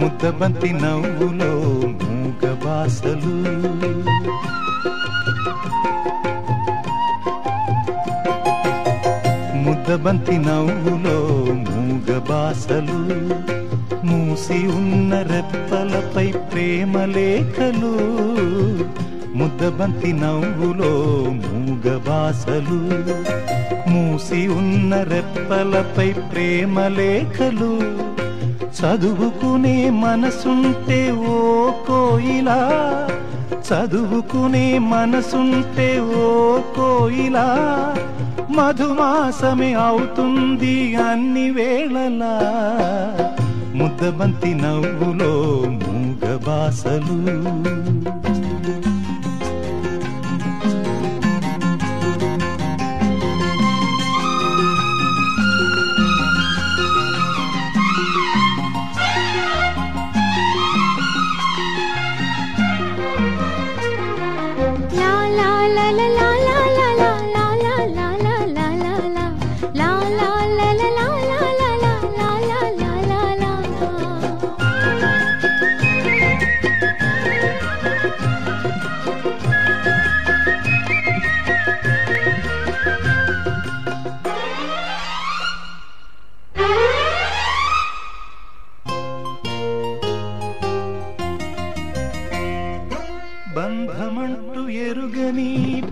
ముద్దబంతి నవ్వులో మూగ బాసలు ముద్దబంతి నవ్వులో మూగ బాసలు మూసి ఉన్న రెప్పలపై ప్రేమ లేఖలు. ముద్దబంతి నవ్వులో మూగ బాసలు మూసి ఉన్న రెప్పలపై ప్రేమ లేఖలు. చదువుకునే మనసుంటే ఓ కోయిలా. చదువుకునే మనసుంటే ఓ కోయిలా. మధుమాసమే అవుతుంది అన్ని వేళలా. ముద్దబంతి నవ్వులో మూగ బాసలు. La la la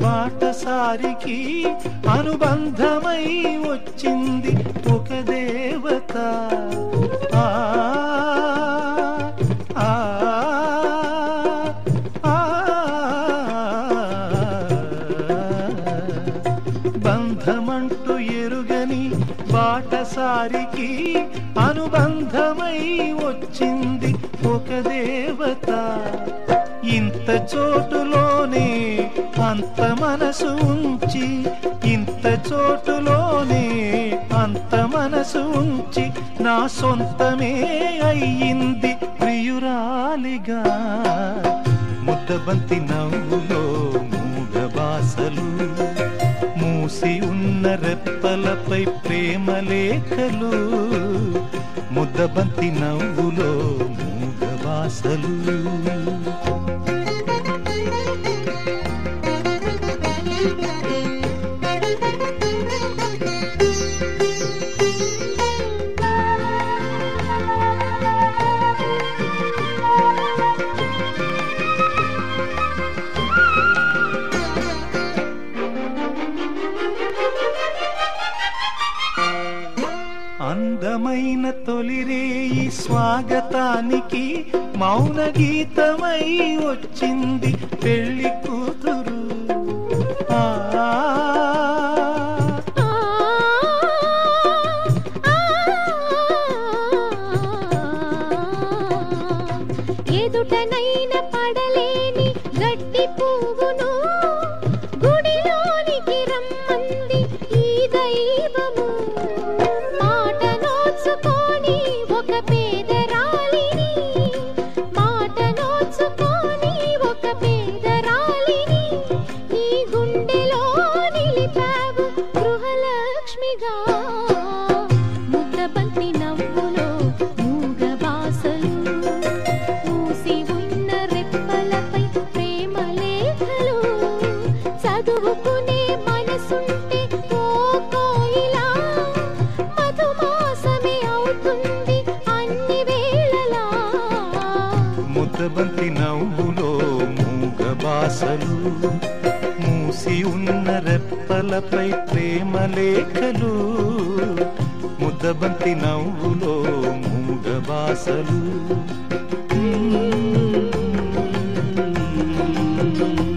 బాటసారికి అనుబంధమై వచ్చింది ఒక దేవత. ఆ ఆ, బంధమంటూ ఎరుగని బాటసారికి అనుబంధమై వచ్చింది ఒక దేవత. ఇంత చోటులో అంత మనసు ఉంచి ఇంత చోటులోనే అంత మనసు ఉంచి నా సొంతమే అయ్యింది ప్రియురాలిగా. ముద్దబంతి నవ్వులో మూగ బాసలు మూసి ఉన్న రెప్పలపై ప్రేమ లేఖలు ముద్దబంతి నవ్వులో మూగ బాసలు. అందమైన తొలిరేయి స్వాగతానికి మౌన గీతమై వచ్చింది పెళ్ళి చదువుకునే మనసుంటే మధుమాసమే అవుతుంది అన్ని వేళలా. ముద్దబంతి నవ్వులో మూగ బాసలు మూసి ఉన్న రెప్పలపై ప్రేమ లేఖలు ముద్దబంతి నవ్వులో మూగ బాసలు thank you